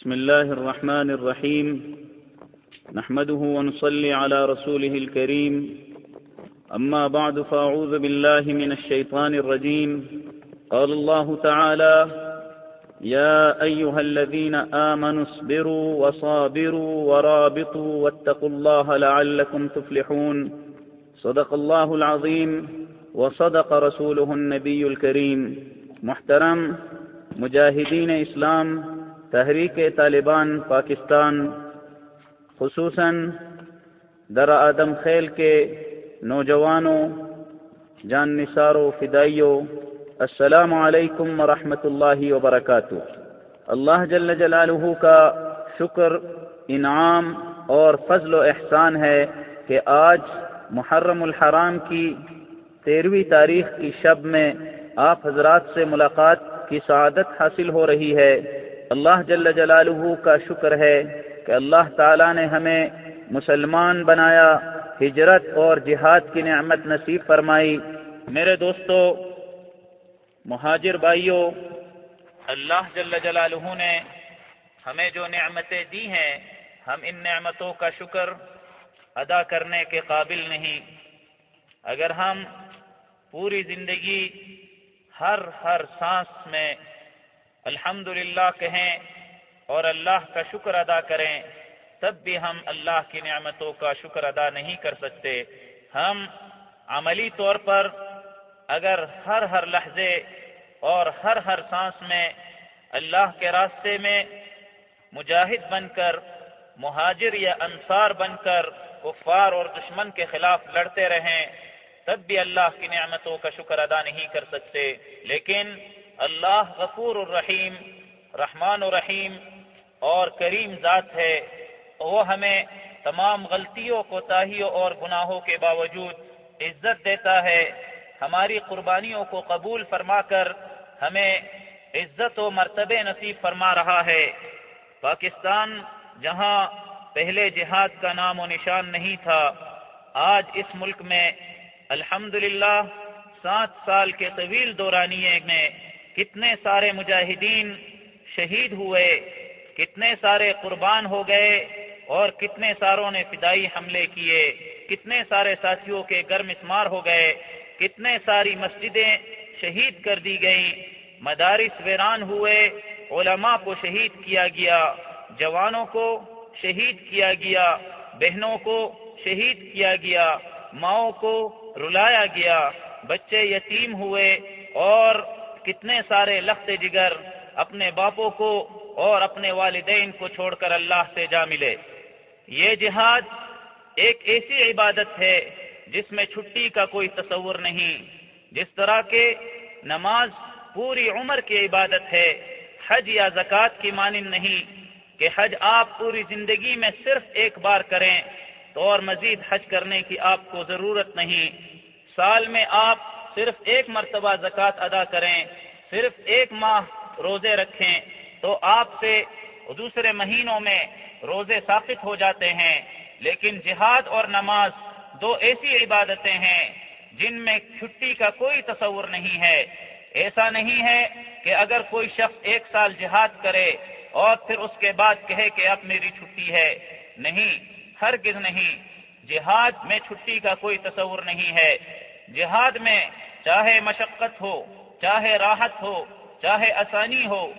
بسم الله الرحمن الرحيم نحمده ونصلي على رسوله الكريم أما بعد فأعوذ بالله من الشيطان الرجيم قال الله تعالى يا أيها الذين آمنوا اصبروا وصابروا ورابطوا واتقوا الله لعلكم تفلحون صدق الله العظيم وصدق رسوله النبي الكريم محترم مجاہدین اسلام تحریک طالبان پاکستان، خصوصاً در آدم خیل کے نوجوانوں، جان نثاروں، فدائیوں، السلام علیکم ورحمۃ اللہ وبرکاتہ۔ اللہ جل جلالہ کا شکر، انعام اور فضل و احسان ہے کہ آج محرم الحرام کی تیرہویں تاریخ کی شب میں آپ حضرات سے ملاقات کی سعادت حاصل ہو رہی ہے۔ اللہ جل جلالہ کا شکر ہے کہ اللہ تعالیٰ نے ہمیں مسلمان بنایا، ہجرت اور جہاد کی نعمت نصیب فرمائی۔ میرے دوستو، مہاجر بھائیوں اللہ جل جلالہ نے ہمیں جو نعمتیں دی ہیں، ہم ان نعمتوں کا شکر ادا کرنے کے قابل نہیں۔ اگر ہم پوری زندگی ہر ہر سانس میں الحمد کہیں اور اللہ کا شکر ادا کریں، تب بھی ہم اللہ کی نعمتوں کا شکر ادا نہیں کر سکتے۔ ہم عملی طور پر اگر ہر ہر لحظے اور ہر ہر سانس میں اللہ کے راستے میں مجاہد بن کر، مہاجر یا انصار بن کر، کفار اور دشمن کے خلاف لڑتے رہیں، تب بھی اللہ کی نعمتوں کا شکر ادا نہیں کر سکتے۔ لیکن اللہ غفور الرحیم، رحمان الرحیم اور کریم ذات ہے۔ وہ ہمیں تمام غلطیوں کو تاہیوں اور گناہوں کے باوجود عزت دیتا ہے۔ ہماری قربانیوں کو قبول فرما کر ہمیں عزت و مرتبے نصیب فرما رہا ہے۔ پاکستان جہاں پہلے جہاد کا نام و نشان نہیں تھا، آج اس ملک میں الحمد سات سال کے طویل دورانیے میں کتنے سارے مجاہدین شہید ہوئے، کتنے سارے قربان ہو گئے اور کتنے ساروں نے فدائی حملے کیے، کتنے سارے ساتھیوں کے گرم اسمار ہو گئے، کتنے ساری مسجدیں شہید کر دی گئیں، مدارس ویران ہوئے، علماء کو شہید کیا گیا، جوانوں کو شہید کیا گیا، بہنوں کو شہید کیا گیا، ماؤں کو رلایا گیا، بچے یتیم ہوئے اور کتنے سارے لخت جگر اپنے باپوں کو اور اپنے والدین کو چھوڑ کر اللہ سے جا ملے۔ یہ جہاد ایک ایسی عبادت ہے جس میں چھٹی کا کوئی تصور نہیں، جس طرح کے نماز پوری عمر کی عبادت ہے، حج یا زکوٰۃ کی مانند نہیں کہ حج آپ پوری زندگی میں صرف ایک بار کریں تو اور مزید حج کرنے کی آپ کو ضرورت نہیں۔ سال میں آپ صرف ایک مرتبہ زکوٰۃ ادا کریں، صرف ایک ماہ روزے رکھیں، تو آپ سے دوسرے مہینوں میں روزے ثابت ہو جاتے ہیں۔ لیکن جہاد اور نماز دو ایسی عبادتیں ہیں جن میں چھٹی کا کوئی تصور نہیں ہے۔ ایسا نہیں ہے کہ اگر کوئی شخص ایک سال جہاد کرے اور پھر اس کے بعد کہے کہ اب میری چھٹی ہے۔ نہیں، ہرگز نہیں۔ جہاد میں چھٹی کا کوئی تصور نہیں ہے۔ جہاد میں چاہے مشقت ہو، چاہے راحت ہو، چاہے آسانی ہو،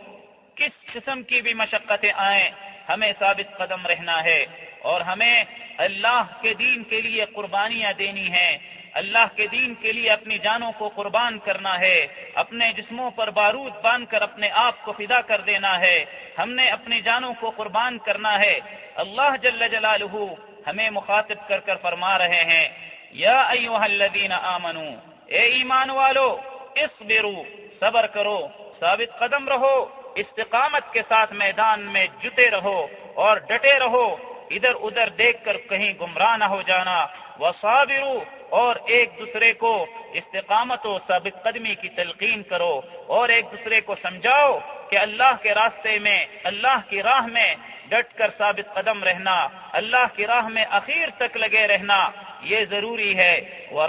کس قسم کی بھی مشقتیں آئیں، ہمیں ثابت قدم رہنا ہے۔ اور ہمیں اللہ کے دین کے لیے قربانیاں دینی ہیں۔ اللہ کے دین کے لیے اپنی جانوں کو قربان کرنا ہے۔ اپنے جسموں پر بارود باندھ کر اپنے آپ کو فدا کر دینا ہے۔ ہم نے اپنی جانوں کو قربان کرنا ہے۔ اللہ جل جلالہ ہمیں مخاطب کر کر فرما رہے ہیں۔ یا ایوہ الذین آمنو، اے ایمان والو اصبرو، صبر کرو، ثابت قدم رہو، استقامت کے ساتھ میدان میں جتے رہو اور ڈٹے رہو، ادھر ادھر دیکھ کر کہیں گمراہ نہ ہو جانا، وصابرو اور ایک دوسرے کو استقامت و ثابت قدمی کی تلقین کرو اور ایک دوسرے کو سمجھاؤ کہ اللہ کے راستے میں، اللہ کی راہ میں ڈٹ کر ثابت قدم رہنا، اللہ کی راہ میں اخیر تک لگے رہنا یہ ضروری ہے وہ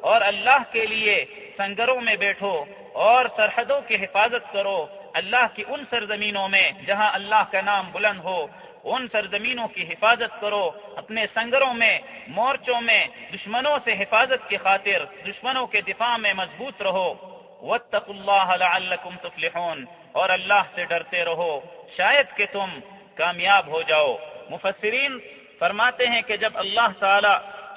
اور اللہ کے لیے سنگروں میں بیٹھو اور سرحدوں کی حفاظت کرو اللہ کی ان سرزمینوں میں جہاں اللہ کا نام بلند ہو، ان سرزمینوں کی حفاظت کرو اپنے سنگروں میں، مورچوں میں، دشمنوں سے حفاظت کی خاطر، دشمنوں کے دفاع میں مضبوط رہو۔ واتقوا اللہ لعلکم تفلحون۔ اور اللہ سے ڈرتے رہو۔ شاید کہ تم کامیاب ہو جاؤ۔ مفسرین فرماتے ہیں کہ جب اللہ تعالی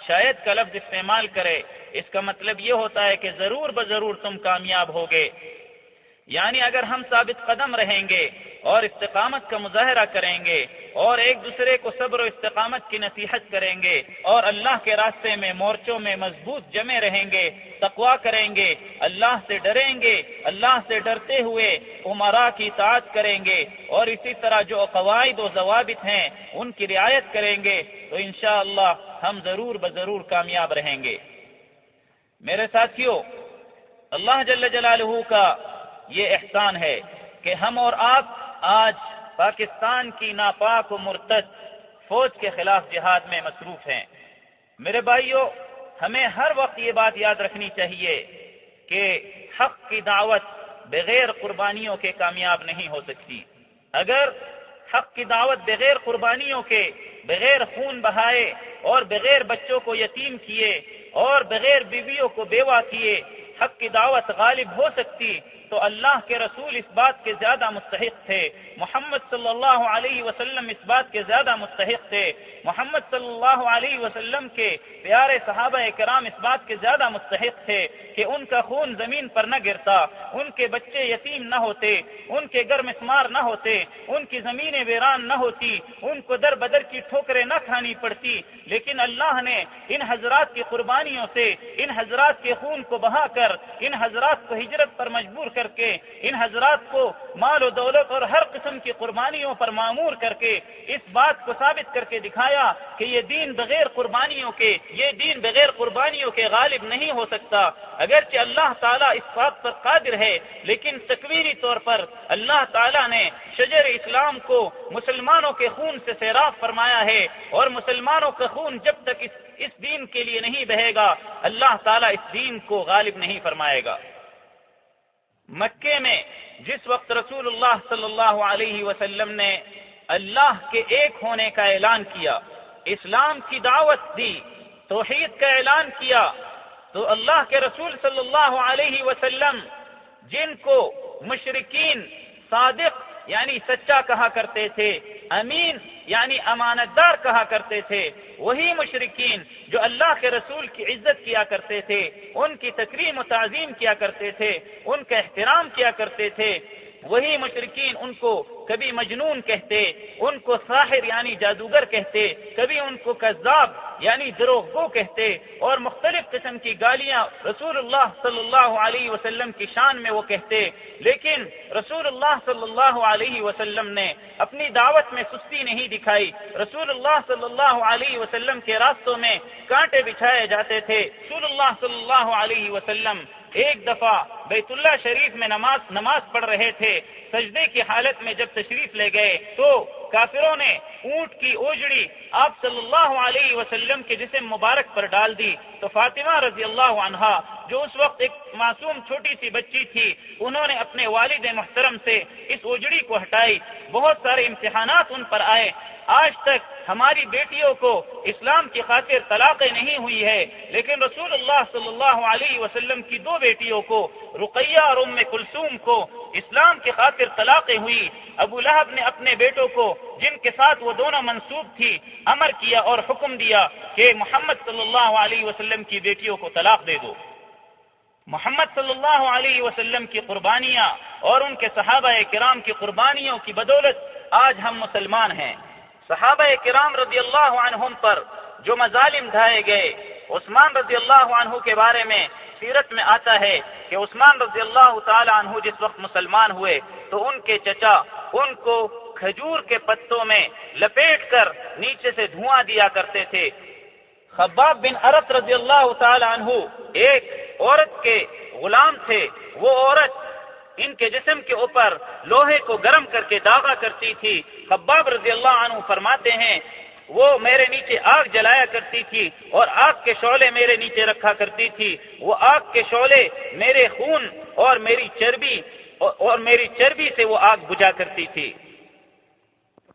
شاید کا لفظ استعمال کرے، اس کا مطلب یہ ہوتا ہے کہ ضرور بضرور تم کامیاب ہوگے۔ یعنی اگر ہم ثابت قدم رہیں گے اور استقامت کا مظاہرہ کریں گے اور ایک دوسرے کو صبر و استقامت کی نصیحت کریں گے اور اللہ کے راستے میں مورچوں میں مضبوط جمے رہیں گے تقوا کریں گے، اللہ سے ڈریں گے، اللہ سے ڈرتے ہوئے عمرا کی اطاعت کریں گے اور اسی طرح جو قواعد و ضوابط ہیں ان کی رعایت کریں گے تو انشاءاللہ ہم ضرور بضرور کامیاب رہیں گے۔ میرے ساتھیوں اللہ جل جلالہ کا یہ احسان ہے کہ ہم اور آپ آج پاکستان کی ناپاک و مرتد فوج کے خلاف جہاد میں مصروف ہیں۔ میرے بھائیوں ہمیں ہر وقت یہ بات یاد رکھنی چاہیے کہ حق کی دعوت بغیر قربانیوں کے کامیاب نہیں ہو سکتی۔ اگر حق کی دعوت بغیر قربانیوں کے، بغیر خون بہائے اور بغیر بچوں کو یتیم کیے اور بغیر بیویوں کو بیوہ کیے، حق کی دعوت غالب ہو سکتی۔ تو اللہ کے رسول اس بات کے زیادہ مستحق تھے۔ محمد صلی اللہ علیہ وسلم اس بات کے زیادہ مستحق تھے۔ محمد صلی اللہ علیہ وسلم کے پیارے صحابہ کرام اس بات کے زیادہ مستحق تھے کہ ان کا خون زمین پر نہ گرتا، ان کے بچے یتیم نہ ہوتے، ان کے گھر مسمار نہ ہوتے، ان کی زمینیں ویران نہ ہوتی، ان کو در بدر کی ٹھوکریں نہ کھانی پڑتی۔ لیکن اللہ نے ان حضرات کی قربانیوں سے، ان حضرات کے خون کو بہا کر، ان حضرات کو ہجرت پر مجبور کر کے، ان حضرات کو مال و دولت اور ہر قسم کی قربانیوں پر معمور کر کے اس بات کو ثابت کر کے دکھایا کہ یہ دین بغیر قربانیوں کے، یہ دین بغیر قربانیوں کے غالب نہیں ہو سکتا۔ اگرچہ اللہ تعالیٰ اس بات پر قادر ہے، لیکن تکویری طور پر اللہ تعالیٰ نے شجر اسلام کو مسلمانوں کے خون سے سیراب فرمایا ہے اور مسلمانوں کا خون جب تک اس اس دین کے لیے نہیں بہے گا، اللہ تعالیٰ اس دین کو غالب نہیں فرمائے گا۔ مکے میں جس وقت رسول اللہ صلی اللہ علیہ وسلم نے اللہ کے ایک ہونے کا اعلان کیا، اسلام کی دعوت دی، توحید کا اعلان کیا، تو اللہ کے رسول صلی اللہ علیہ وسلم جن کو مشرقین صادق یعنی سچا کہا کرتے تھے، امین یعنی امانت دار کہا کرتے تھے، وہی مشرقین جو اللہ کے رسول کی عزت کیا کرتے تھے، ان کی تکریم و تعظیم کیا کرتے تھے، ان کا احترام کیا کرتے تھے، وہی مشرقین ان کو کبھی مجنون کہتے، ان کو ساحر یعنی جادوگر کہتے، کبھی ان کو کذاب یعنی دروغ گو کہتے، اور مختلف قسم کی گالیاں رسول اللہ صلی اللہ علیہ وسلم کی شان میں وہ کہتے۔ لیکن رسول اللہ صلی اللہ علیہ وسلم نے اپنی دعوت میں سستی نہیں دکھائی۔ رسول اللہ صلی اللہ علیہ وسلم کے راستوں میں کانٹے بچھائے جاتے تھے۔ رسول اللہ صلی اللہ علیہ وسلم ایک دفعہ بیت اللہ شریف میں نماز نماز پڑھ رہے تھے۔ سجدے کی حالت میں جب تشریف لے گئے تو کافروں نے اونٹ کی اوجڑی آپ صلی اللہ علیہ وسلم کے جسم مبارک پر ڈال دی تو فاطمہ رضی اللہ عنہا جو اس وقت ایک معصوم چھوٹی سی بچی تھی، انہوں نے اپنے والد محترم سے اس اوجڑی کو ہٹائی۔ بہت سارے امتحانات ان پر آئے۔ آج تک ہماری بیٹیوں کو اسلام کی خاطر طلاقیں نہیں ہوئی ہے، لیکن رسول اللہ صلی اللہ علیہ وسلم کی دو بیٹیوں کو، رقیہ اور ام کلثوم کو اسلام کی خاطر طلاقیں ہوئی۔ ابو لہب نے اپنے بیٹوں کو، جن کے ساتھ وہ دونوں منسوب تھی، امر کیا اور حکم دیا کہ محمد صلی اللہ علیہ وسلم کی بیٹیوں کو طلاق دے دو۔ محمد صلی اللہ علیہ وسلم کی قربانیاں اور ان کے صحابہ کرام کی قربانیوں کی بدولت آج ہم مسلمان ہیں۔ صحابہ کرام رضی اللہ عنہم پر جو مظالم ڈھائے گئے، عثمان رضی اللہ عنہ کے بارے میں سیرت میں آتا ہے کہ عثمان رضی اللہ تعالی عنہ جس وقت مسلمان ہوئے تو ان کے چچا ان کو کھجور کے پتوں میں لپیٹ کر نیچے سے دھواں دیا کرتے تھے۔ خباب بن عرت رضی اللہ تعالی عنہ ایک عورت کے غلام تھے، وہ عورت ان کے جسم کے اوپر لوہے کو گرم کر کے داغا کرتی تھی۔ خباب رضی اللہ عنہ فرماتے ہیں، وہ میرے نیچے آگ جلایا کرتی تھی اور آگ کے شعلے میرے نیچے رکھا کرتی تھی۔ وہ آگ کے شعلے میرے خون اور میری چربی اور میری چربی سے وہ آگ بجھا کرتی تھی۔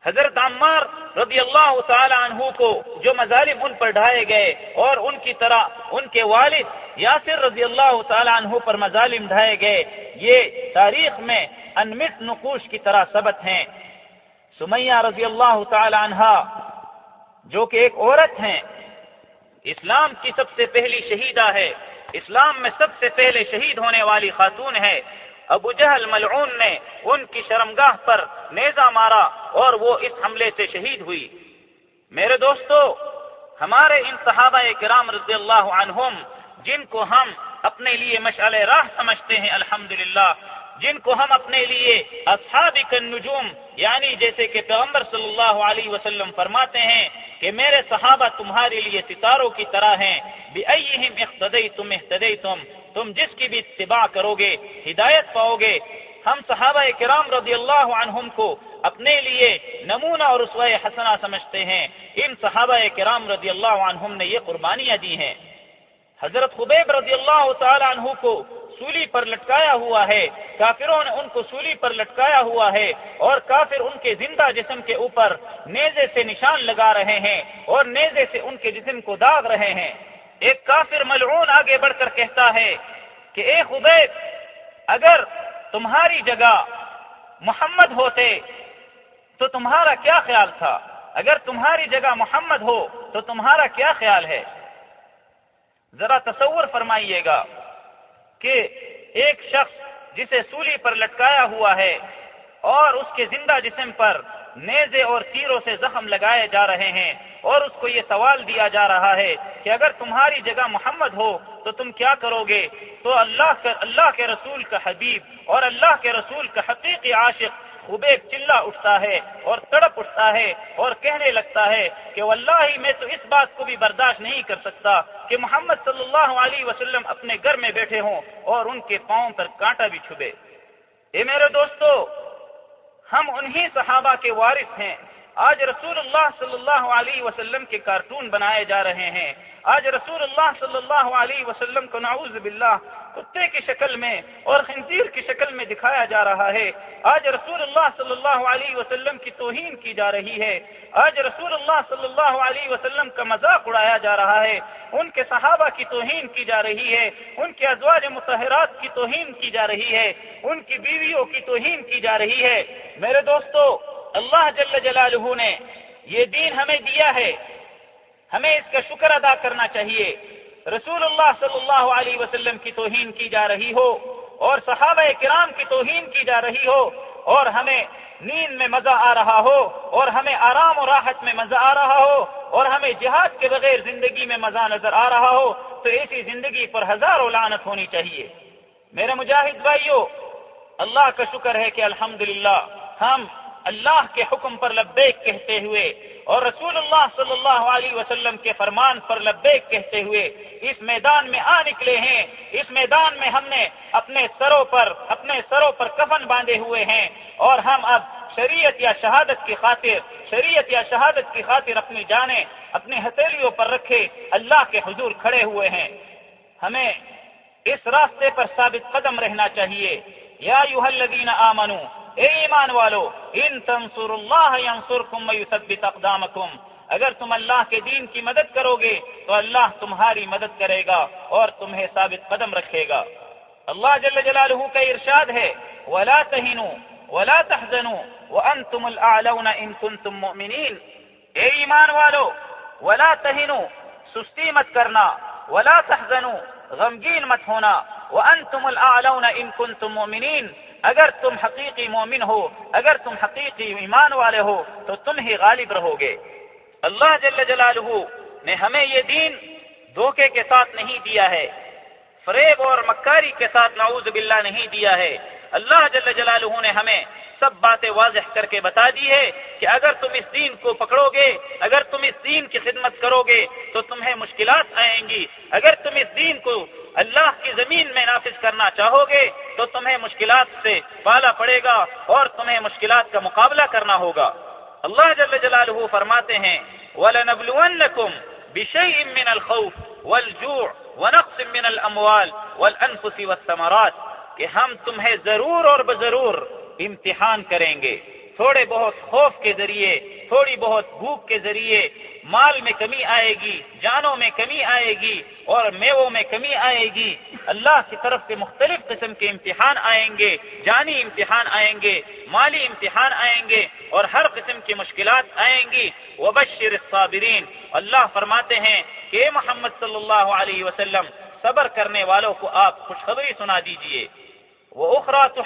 حضرت عمار رضی اللہ تعالی عنہ کو جو مظالم ان پر ڈھائے گئے اور ان کی طرح ان کے والد یاسر رضی اللہ تعالی عنہ پر مظالم ڈھائے گئے، یہ تاریخ میں انمٹ نقوش کی طرح ثبت ہیں۔ سمیہ رضی اللہ تعالی عنہ جو کہ ایک عورت ہیں، اسلام کی سب سے پہلی شہیدہ ہے۔ اسلام میں سب سے پہلے شہید ہونے والی خاتون ہے۔ ابو جہل ملعون نے ان کی شرمگاہ پر نیزا مارا اور وہ اس حملے سے شہید ہوئی۔ میرے دوستو، ہمارے ان صحابہ کرام رضی اللہ عنہم، جن کو ہم اپنے لیے مشعل راہ سمجھتے ہیں، الحمدللہ، جن کو ہم اپنے لیے اصحاب النجوم یعنی جیسے کہ پیغمبر صلی اللہ علیہ وسلم فرماتے ہیں کہ میرے صحابہ تمہارے لیے ستاروں کی طرح ہیں بے اختدئی تم تم جس کی بھی اتباع کرو گے، ہدایت پاؤ گے، ہم صحابہ کرام رضی اللہ عنہم کو اپنے لیے نمونہ اور رسوائے حسنہ سمجھتے ہیں۔ ان صحابہ کرام رضی اللہ عنہم نے یہ قربانیاں دی ہیں۔ حضرت خبیب رضی اللہ تعالی عنہ کو سولی پر لٹکایا ہوا ہے، کافروں نے ان کو سولی پر لٹکایا ہوا ہے اور کافر ان کے زندہ جسم کے اوپر نیزے سے نشان لگا رہے ہیں اور نیزے سے ان کے جسم کو داغ رہے ہیں۔ ایک کافر ملعون آگے بڑھ کر کہتا ہے کہ اے خبیب، اگر تمہاری جگہ محمد ہوتے تو تمہارا کیا خیال تھا؟ اگر تمہاری جگہ محمد ہو تو تمہارا کیا خیال ہے؟ ذرا تصور فرمائیے گا کہ ایک شخص جسے سولی پر لٹکایا ہوا ہے اور اس کے زندہ جسم پر نیزے اور تیروں سے زخم لگائے جا رہے ہیں اور اس کو یہ سوال دیا جا رہا ہے کہ اگر تمہاری جگہ محمد ہو تو تم کیا کرو گے؟ تو اللہ کا اللہ کے رسول کا حبیب اور اللہ کے رسول کا حقیقی عاشق خبیب چلا اٹھتا ہے اور تڑپ اٹھتا ہے اور کہنے لگتا ہے کہ واللہ میں تو اس بات کو بھی برداشت نہیں کر سکتا کہ محمد صلی اللہ علیہ وسلم اپنے گھر میں بیٹھے ہوں اور ان کے پاؤں پر کانٹا بھی چھبے اے میرے دوستو، ہم انہی صحابہ کے وارث ہیں آج رسول اللہ صلی اللہ علیہ وسلم کے کارٹون بنائے جا رہے ہیں۔ آج رسول اللہ صلی اللہ علیہ وسلم کو نعوذ باللہ کتے کی شکل میں اور خنزیر کی شکل میں دکھایا جا رہا ہے۔ آج رسول اللہ صلی اللہ علیہ وسلم کی توہین کی جا رہی ہے۔ آج رسول اللہ صلی اللہ علیہ وسلم کا مذاق اڑایا جا رہا ہے۔ ان کے صحابہ کی توہین کی جا رہی ہے۔ ان کے ازواج متحرات کی توہین کی جا رہی ہے۔ ان کی بیویوں کی توہین کی جا رہی ہے۔ میرے دوستو اللہ جل جلالہ نے یہ دین ہمیں دیا ہے، ہمیں اس کا شکر ادا کرنا چاہیے۔ رسول اللہ صلی اللہ علیہ وسلم کی توہین کی جا رہی ہو اور صحابہ کرام کی توہین کی جا رہی ہو اور ہمیں نیند میں مزہ آ رہا ہو اور ہمیں آرام و راحت میں مزہ آ رہا ہو اور ہمیں جہاد کے بغیر زندگی میں مزہ نظر آ رہا ہو تو ایسی زندگی پر ہزاروں لعنت ہونی چاہیے۔ میرے مجاہد بھائیو، اللہ کا شکر ہے کہ الحمدللہ ہم اللہ کے حکم پر لبیک کہتے ہوئے اور رسول اللہ صلی اللہ علیہ وسلم کے فرمان پر لبیک کہتے ہوئے اس میدان میں آ نکلے ہیں۔ اس میدان میں ہم نے اپنے سروں پر، اپنے سروں پر کفن باندھے ہوئے ہیں اور ہم اب شریعت یا شہادت کی خاطر، شریعت یا شہادت کی خاطر اپنی جانیں، اپنی ہتھیلیوں پر رکھے اللہ کے حضور کھڑے ہوئے ہیں۔ ہمیں اس راستے پر ثابت قدم رہنا چاہیے۔ یا یوح الذین آمنو اے ایمان والو، ان تنصر اللہ ینصرکم ویثبت اقدامکم۔ اگر تم اللہ کے دین کی مدد کرو گے تو اللہ تمہاری مدد کرے گا اور تمہیں ثابت قدم رکھے گا۔ اللہ جل جلالہ کا ارشاد ہے، ولا تہنوا ولا تحزنوا وانتم الاعلون ان کنتم مؤمنین اے ایمان والو، ولا تہنوا سستی مت کرنا، ولا تحزنوا غمگین مت ہونا۔ وانتم الاعلون ان کنتم مؤمنین اگر تم حقیقی مومن ہو، اگر تم حقیقی ایمان والے ہو، تو تم ہی غالب رہو گے اللہ جل جلالہ نے ہمیں یہ دین دھوکے کے ساتھ نہیں دیا ہے، فریب اور مکاری کے ساتھ نعوذ باللہ نہیں دیا ہے۔ اللہ جل جلالہ نے ہمیں سب باتیں واضح کر کے بتا دی ہے کہ اگر تم اس دین کو پکڑو گے اگر تم اس دین کی خدمت کرو گے، تو تمہیں مشکلات آئیں گی۔ اگر تم اس دین کو اللہ کی زمین میں نافذ کرنا چاہو گے تو تمہیں مشکلات سے پالا پڑے گا اور تمہیں مشکلات کا مقابلہ کرنا ہوگا۔ اللہ جل جلالہ فرماتے ہیں وَلَنَبْلُوَنَّكُمْ بِشَيْءٍ مِّنَ الْخَوْفِ وَالْجُوعِ وَنَقْصٍ مِّنَ الْأَمْوَالِ وَالْأَنفُسِ وَالثَّمَرَاتِ کہ ہم تمہیں ضرور اور بضرور امتحان کریں گے۔ تھوڑے بہت خوف کے ذریعے تھوڑی بہت بھوک کے ذریعے مال میں کمی آئے گی، جانوں میں کمی آئے گی اور میووں میں کمی آئے گی۔ اللہ کی طرف سے مختلف قسم کے امتحان آئیں گے، جانی امتحان آئیں گے، مالی امتحان آئیں گے اور ہر قسم کی مشکلات آئیں گی۔ وبشر الصابرین اللہ فرماتے ہیں کہ محمد صلی اللہ علیہ وسلم، صبر کرنے والوں کو آپ خوشخبری سنا دیجیے۔ وہ اخرا تو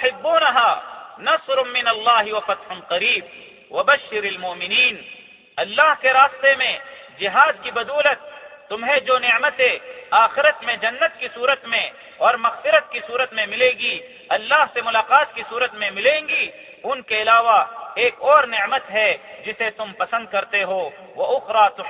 نصر من اللہ و فتح قریب وبشر المومنین اللہ کے راستے میں جہاد کی بدولت، تمہیں جو نعمتیں آخرت میں جنت کی صورت میں اور مغفرت کی صورت میں ملے گی، اللہ سے ملاقات کی صورت میں ملیں گی، ان کے علاوہ ایک اور نعمت ہے جسے تم پسند کرتے ہو وہ اخرا تو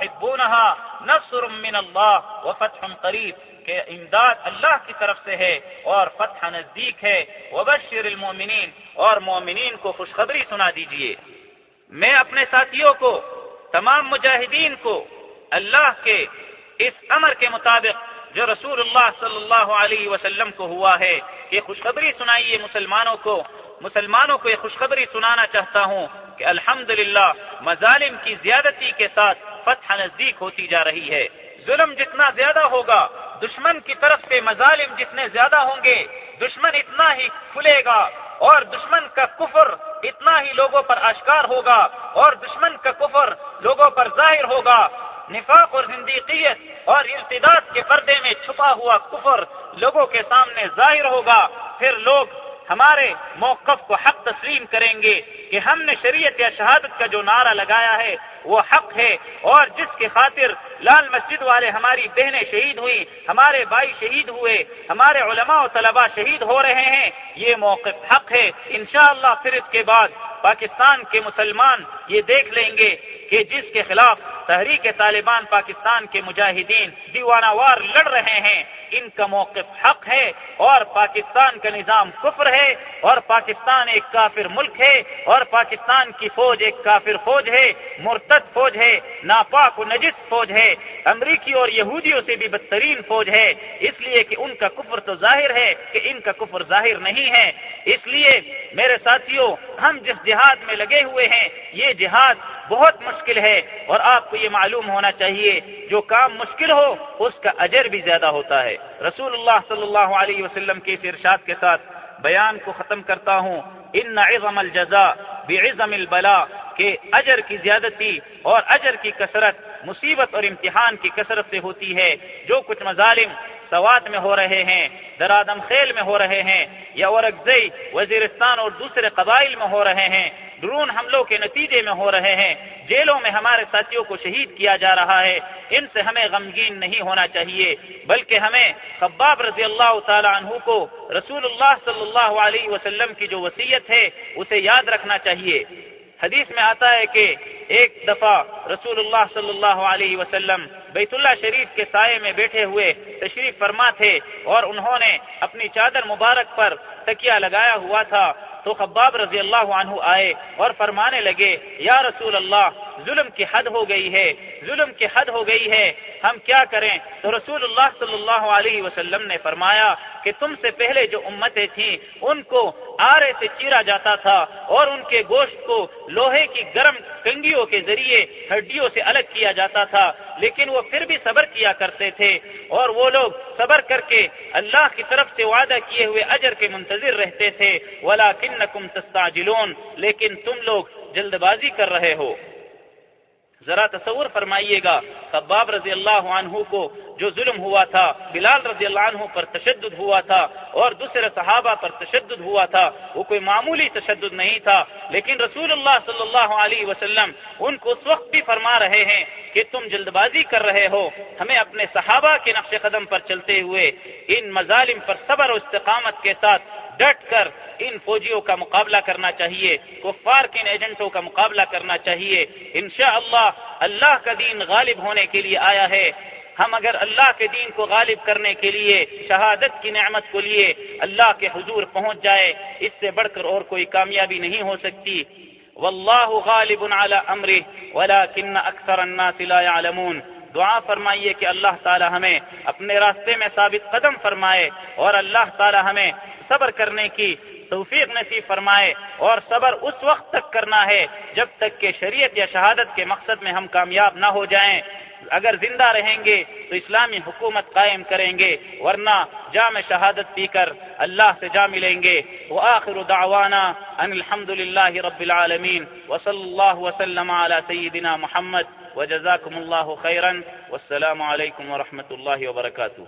نصر من اللہ و فتح قریب کہ امداد اللہ کی طرف سے ہے اور فتح نزدیک ہے۔ وبشر المومنین اور مومنین کو خوشخبری سنا دیجیے۔ میں اپنے ساتھیوں کو، تمام مجاہدین کو اللہ کے اس امر کے مطابق جو رسول اللہ صلی اللہ علیہ وسلم کو ہوا ہے کہ خوشخبری سنائیے مسلمانوں کو مسلمانوں کو یہ خوشخبری سنانا چاہتا ہوں کہ الحمد مظالم کی زیادتی کے ساتھ فتح نزدیک ہوتی جا رہی ہے۔ ظلم جتنا زیادہ ہوگا، دشمن کی طرف سے مظالم جتنے زیادہ ہوں گے، دشمن اتنا ہی کھلے گا۔ اور دشمن کا کفر اتنا ہی لوگوں پر اشکار ہوگا اور دشمن کا کفر لوگوں پر ظاہر ہوگا۔ نفاق اور زندیقیت اور ارتداد کے پردے میں چھپا ہوا کفر لوگوں کے سامنے ظاہر ہوگا۔ پھر لوگ ہمارے موقف کو حق تسلیم کریں گے کہ ہم نے شریعت یا شہادت کا جو نعرہ لگایا ہے، وہ حق ہے۔ اور جس کے خاطر لال مسجد والے ہماری بہنیں شہید ہوئی ہمارے بھائی شہید ہوئے، ہمارے علماء و طلباء شہید ہو رہے ہیں، یہ موقف حق ہے۔ انشاءاللہ پھر اس کے بعد پاکستان کے مسلمان یہ دیکھ لیں گے کہ جس کے خلاف تحریک طالبان پاکستان کے مجاہدین دیوانہ وار لڑ رہے ہیں، ان کا موقف حق ہے اور پاکستان کا نظام کفر ہے اور پاکستان ایک کافر ملک ہے اور پاکستان کی فوج ایک کافر فوج ہے، مرتد فوج ہے، ناپاک و نجس فوج ہے، امریکی اور یہودیوں سے بھی بدترین فوج ہے، اس لیے کہ ان کا کفر تو ظاہر ہے کہ ان کا کفر ظاہر نہیں ہے۔ اس لیے میرے ساتھیوں، ہم جس جہاد میں لگے ہوئے ہیں، یہ جہاد بہت مشکل ہے اور آپ کو یہ معلوم ہونا چاہیے، جو کام مشکل ہو، اس کا اجر بھی زیادہ ہوتا ہے۔ رسول اللہ صلی اللہ علیہ وسلم کے اس ارشاد کے ساتھ بیان کو ختم کرتا ہوں۔ ان عظم الجزا بعظم البلا کہ اجر کی زیادتی اور اجر کی کثرت مصیبت اور امتحان کی کثرت سے ہوتی ہے۔ جو کچھ مظالم سوات میں ہو رہے ہیں درادم خیل میں ہو رہے ہیں، یا اورکزئی وزیرستان اور دوسرے قبائل میں ہو رہے ہیں، ڈرون حملوں کے نتیجے میں ہو رہے ہیں۔ جیلوں میں ہمارے ساتھیوں کو شہید کیا جا رہا ہے۔ ان سے ہمیں غمگین نہیں ہونا چاہیے، بلکہ ہمیں خباب رضی اللہ تعالی عنہ کو رسول اللہ صلی اللہ علیہ وسلم کی جو وصیت ہے، اسے یاد رکھنا چاہیے۔ حدیث میں آتا ہے کہ ایک دفعہ رسول اللہ صلی اللہ علیہ وسلم بیت اللہ شریف کے سائے میں بیٹھے ہوئے تشریف فرما تھے اور انہوں نے اپنی چادر مبارک پر تکیا لگایا ہوا تھا۔ تو خباب رضی اللہ عنہ آئے اور فرمانے لگے، یا رسول اللہ، ظلم کی حد ہو گئی ہے، ظلم کی حد ہو گئی ہے، ہم کیا کریں؟ تو رسول اللہ صلی اللہ علیہ وسلم نے فرمایا کہ تم سے پہلے جو امتیں تھیں، ان کو آرے سے چیرا جاتا تھا اور ان کے گوشت کو لوہے کی گرم کنگیوں کے ذریعے ہڈیوں سے الگ کیا جاتا تھا، لیکن وہ پھر بھی صبر کیا کرتے تھے اور وہ لوگ صبر کر کے اللہ کی طرف سے وعدہ کیے ہوئے اجر کے منتظر رہتے تھے ولا کن تستعجلون، لیکن تم لوگ جلد بازی کر رہے ہو۔ ذرا تصور فرمائیے گا، خباب رضی اللہ عنہ کو جو ظلم ہوا تھا، بلال رضی اللہ عنہ پر تشدد ہوا تھا، اور دوسرے صحابہ پر تشدد ہوا تھا، وہ کوئی معمولی تشدد نہیں تھا، لیکن رسول اللہ صلی اللہ علیہ وسلم ان کو اس وقت بھی فرما رہے ہیں کہ تم جلد بازی کر رہے ہو۔ ہمیں اپنے صحابہ کے نقش قدم پر چلتے ہوئے ان مظالم پر صبر و استقامت کے ساتھ ڈٹ کر ان فوجیوں کا مقابلہ کرنا چاہیے، کفار کے ان ایجنٹوں کا مقابلہ کرنا چاہیے۔ انشاءاللہ اللہ اللہ کا دین غالب ہونے کے لیے آیا ہے۔ ہم اگر اللہ کے دین کو غالب کرنے کے لیے، شہادت کی نعمت کو لیے اللہ کے حضور پہنچ جائے، اس سے بڑھ کر اور کوئی کامیابی نہیں ہو سکتی۔ واللہ غالب على امره ولكن اکثر الناس لا يعلمون دعا فرمائیے کہ اللہ تعالی ہمیں اپنے راستے میں ثابت قدم فرمائے اور اللہ تعالی ہمیں صبر کرنے کی توفیق نصیب فرمائے اور صبر اس وقت تک کرنا ہے جب تک کہ شریعت یا شہادت کے مقصد میں ہم کامیاب نہ ہو جائیں۔ اگر زندہ رہیں گے تو اسلامی حکومت قائم کریں گے، ورنہ جام شہادت پی کر اللہ سے جا ملیں گے۔ وآخر دعوانا ان الحمد للہ رب العالمین۔ وصلی اللہ وسلم على سیدنا محمد۔ وجزاکم اللہ خیرا۔ والسلام علیکم ورحمۃ اللہ وبرکاتہ۔